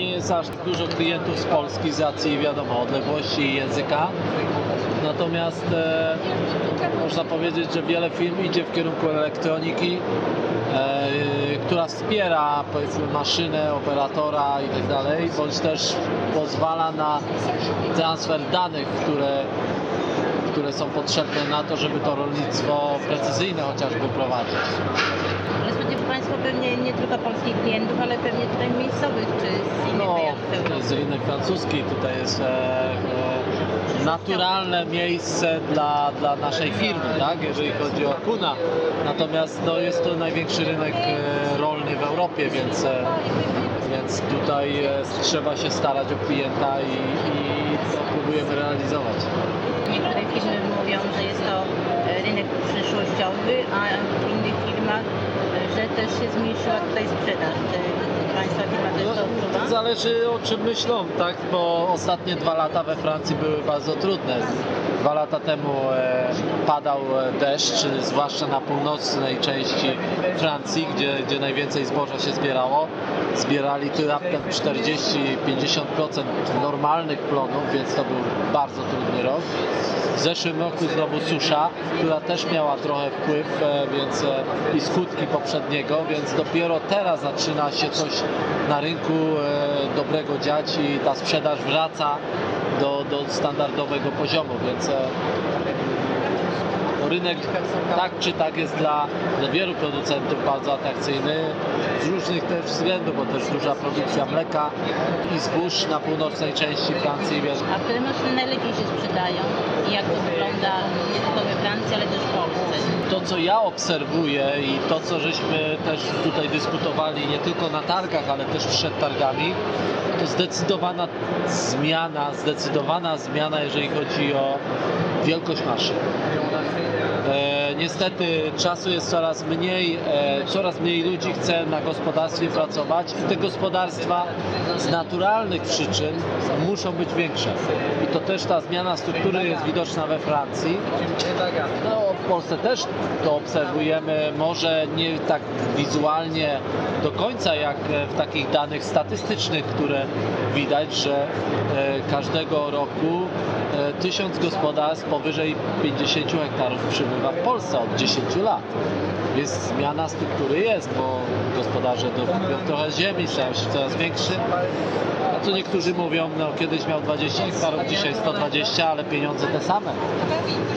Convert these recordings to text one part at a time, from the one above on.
nie jest aż dużo klientów z Polski z racji wiadomo odległości języka. Natomiast e, można powiedzieć, że wiele firm idzie w kierunku elektroniki, e, która wspiera powiedzmy maszynę, operatora i tak bądź też pozwala na transfer danych, które, które są potrzebne na to, żeby to rolnictwo precyzyjne chociażby prowadzić. Ale spodziewa Państwo pewnie nie tylko polskich klientów, ale pewnie tutaj miejscowych czy z innych No, rejonów to Europy. jest rynek francuski, tutaj jest e, e, naturalne miejsce dla, dla naszej firmy, tak, jeżeli chodzi o Kuna. Natomiast no, jest to największy rynek e, rolny w Europie, więc, więc tutaj trzeba się starać o klienta i, i to próbujemy realizować. Że jest to e, rynek przyszłościowy, a w innych firmach, e, że też się zmniejszyła tutaj sprzedaż. Czy Państwa firma też to No, odczuwa? zależy o czym myślą, tak? Bo ostatnie dwa lata we Francji były bardzo trudne. Dwa lata temu e, padał e, deszcz, zwłaszcza na północnej części Francji, gdzie, gdzie najwięcej zboża się zbierało. Zbierali tu raptem 40-50% normalnych plonów, więc to był bardzo trudny rok. W zeszłym roku znowu susza, która też miała trochę wpływ, e, więc e, i skutki poprzedniego, więc dopiero teraz zaczyna się coś na rynku e, dobrego dziać i ta sprzedaż wraca do, do standardowego poziomu, więc rynek tak czy tak jest dla, dla wielu producentów bardzo atrakcyjny z różnych też względów, bo też duża produkcja mleka i zbóż na północnej części Francji, więc A które maszyny najlepiej się sprzedają? I jak to wygląda nie tylko we Francji, ale też w Polsce? to, co ja obserwuję i to, co żeśmy też tutaj dyskutowali nie tylko na targach, ale też przed targami, to zdecydowana zmiana, zdecydowana zmiana, jeżeli chodzi o wielkość maszyn. Niestety czasu jest coraz mniej, e, coraz mniej ludzi chce na gospodarstwie pracować i te gospodarstwa z naturalnych przyczyn muszą być większe. I to też ta zmiana struktury jest widoczna we Francji. No, w Polsce też to obserwujemy, może nie tak wizualnie do końca jak e, w takich danych statystycznych, które widać, że e, każdego roku tysiąc gospodarstw powyżej 50 hektarów przybywa w Polsce od 10 lat. Więc zmiana struktury jest, bo gospodarze dokupią trochę ziemi, stają się coraz większy. A co niektórzy mówią, no kiedyś miał 20 hektarów, dzisiaj 120, ale pieniądze te same.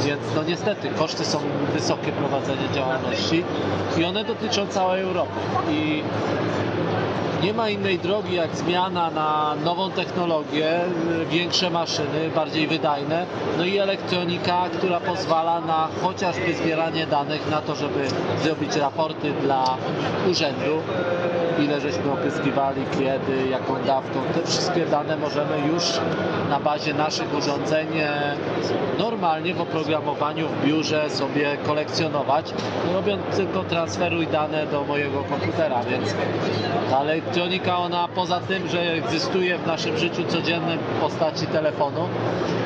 Więc no niestety koszty są wysokie prowadzenia działalności i one dotyczą całej Europy. I nie ma innej drogi jak zmiana na nową technologię, y, większe maszyny, bardziej wydajne, no i elektronika, która pozwala na chociażby zbieranie danych na to, żeby zrobić raporty dla urzędu, ile żeśmy opryskiwali, kiedy, jaką dawką. Te wszystkie dane możemy już na bazie naszych urządzeń e, normalnie w oprogramowaniu w biurze sobie kolekcjonować, robiąc tylko transferuj dane do mojego komputera, więc ta elektronika, ona poza tym, że egzystuje w naszym życiu codziennym w postaci telefonu,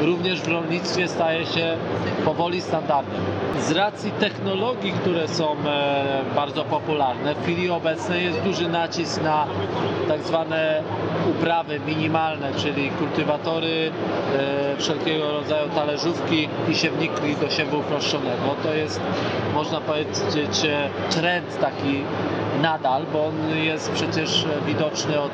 również w rolnictwie staje się powoli standardem. Z racji technologii, które są e, bardzo popularne, w chwili obecnej jest duży nacisk na tak zwane uprawy minimalne, czyli kultywatory, e, wszelkiego rodzaju talerzówki i siewniki do siewu uproszczonego. To jest, można powiedzieć, e, trend taki nadal, bo on jest przecież widoczny od,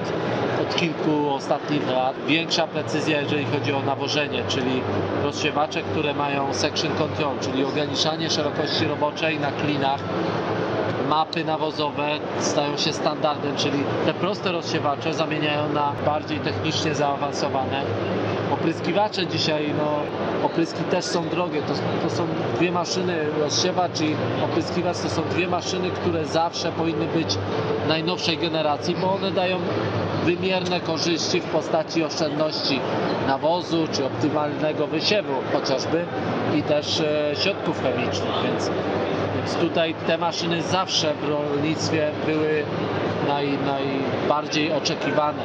od kilku ostatnich lat. Większa precyzja, jeżeli chodzi o nawożenie, czyli rozsiewacze, które mają section control, czyli ograniczanie szerokości roboczej na klinach, mapy nawozowe stają się standardem, czyli te proste rozsiewacze zamieniają na bardziej technicznie zaawansowane. Opryskiwacze dzisiaj, no, opryski też są drogie. To, to są dwie maszyny, rozsiewacz i opryskiwacz to są dwie maszyny, które zawsze powinny być najnowszej generacji, bo one dają wymierne korzyści w postaci oszczędności nawozu czy optymalnego wysiewu chociażby i też e, środków chemicznych, więc więc tutaj te maszyny zawsze w rolnictwie były naj, najbardziej oczekiwane.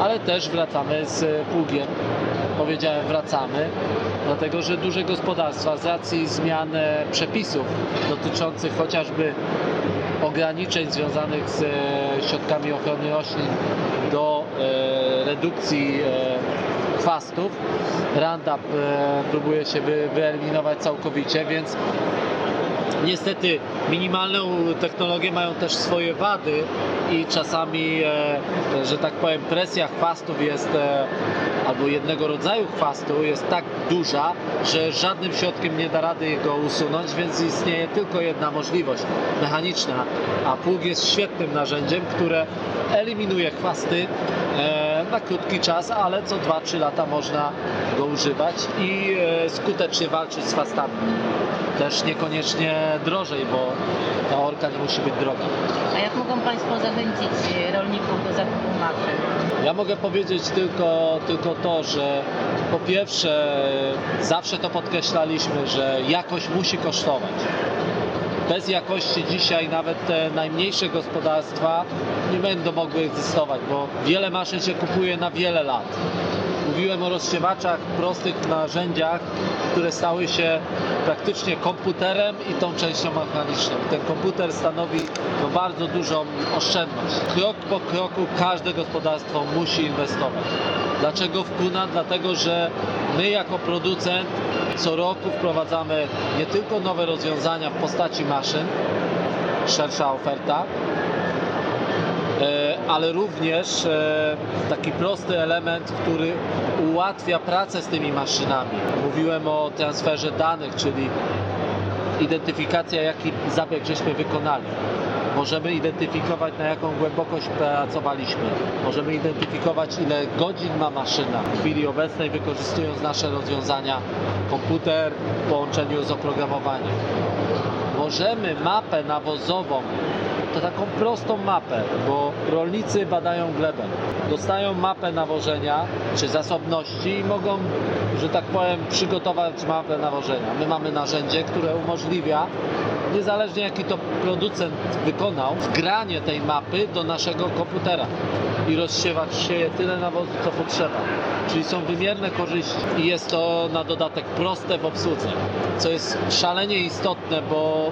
Ale też wracamy z pługiem. Powiedziałem wracamy, dlatego że duże gospodarstwa z racji zmian e, przepisów dotyczących chociażby ograniczeń związanych z e, środkami ochrony roślin do e, redukcji chwastów. Roundup próbuje się wy, wyeliminować całkowicie, więc Niestety minimalne technologie mają też swoje wady i czasami, e, że tak powiem, presja chwastów jest, e, albo jednego rodzaju chwastu jest tak duża, że żadnym środkiem nie da rady go usunąć, więc istnieje tylko jedna możliwość mechaniczna, a pług jest świetnym narzędziem, które eliminuje chwasty e, na krótki czas, ale co 2-3 lata można go używać i skutecznie walczyć z chwastami też niekoniecznie drożej, bo ta orka nie musi być droga. A jak mogą Państwo zachęcić rolników do zakupu maszyn? Ja mogę powiedzieć tylko, tylko to, że po pierwsze zawsze to podkreślaliśmy, że jakość musi kosztować. Bez jakości dzisiaj nawet te najmniejsze gospodarstwa nie będą mogły egzystować, bo wiele maszyn się kupuje na wiele lat. Mówiłem o rozsiewaczach, prostych narzędziach, które stały się praktycznie komputerem i tą częścią mechaniczną. Ten komputer stanowi no, bardzo dużą oszczędność. Krok po kroku każde gospodarstwo musi inwestować. Dlaczego w Kuna? Dlatego, że my jako producent co roku wprowadzamy nie tylko nowe rozwiązania w postaci maszyn, szersza oferta, e, ale również e, taki prosty element, który ułatwia pracę z tymi maszynami. Mówiłem o transferze danych, czyli identyfikacja, jaki zabieg żeśmy wykonali. Możemy identyfikować, na jaką głębokość pracowaliśmy. Możemy identyfikować, ile godzin ma maszyna. W chwili obecnej, wykorzystując nasze rozwiązania, komputer w połączeniu z oprogramowaniem. Możemy mapę nawozową, to taką prostą mapę, bo rolnicy badają glebę. Dostają mapę nawożenia czy zasobności i mogą, że tak powiem, przygotować mapę nawożenia. My mamy narzędzie, które umożliwia, niezależnie jaki to producent wykonał, wgranie tej mapy do naszego komputera i rozsiewać się tyle nawozu, co potrzeba. Czyli są wymierne korzyści i jest to na dodatek proste w obsłudze, co jest szalenie istotne, bo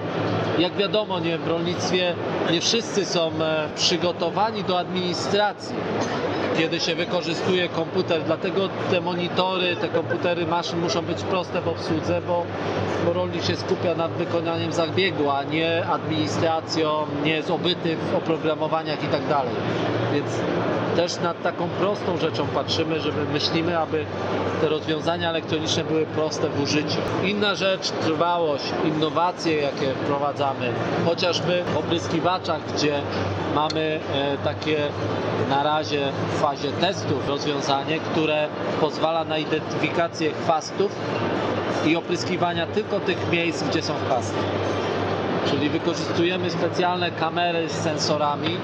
jak wiadomo, nie, w rolnictwie nie wszyscy są e, przygotowani do administracji kiedy się wykorzystuje komputer, dlatego te monitory, te komputery maszyn muszą być proste w obsłudze, bo, bo rolnik się skupia nad wykonaniem zabiegu, a nie administracją, nie obyty w oprogramowaniach i tak dalej. Więc też nad taką prostą rzeczą patrzymy, żeby myślimy, aby te rozwiązania elektroniczne były proste w użyciu. Inna rzecz, trwałość, innowacje, jakie wprowadzamy, chociażby w opryskiwaczach, gdzie mamy e, takie na razie w fazie testów rozwiązanie, które pozwala na identyfikację chwastów i opryskiwania tylko tych miejsc, gdzie są chwasty. Czyli wykorzystujemy specjalne kamery z sensorami,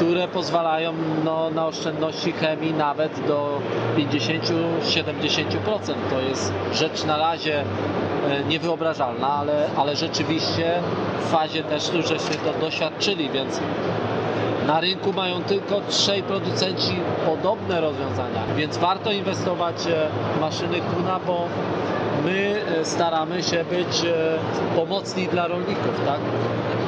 które pozwalają no, na oszczędności chemii nawet do 50-70%. To jest rzecz na razie e, niewyobrażalna, ale, ale rzeczywiście w fazie testu żeśmy to doświadczyli, więc na rynku mają tylko trzej producenci podobne rozwiązania, więc warto inwestować e, w maszyny Kuna, bo my e, staramy się być pomocni dla rolników, tak?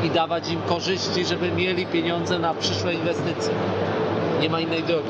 I dawać im korzyści, żeby mieli pieniądze na przyszłe inwestycje. Nie ma innej drogi.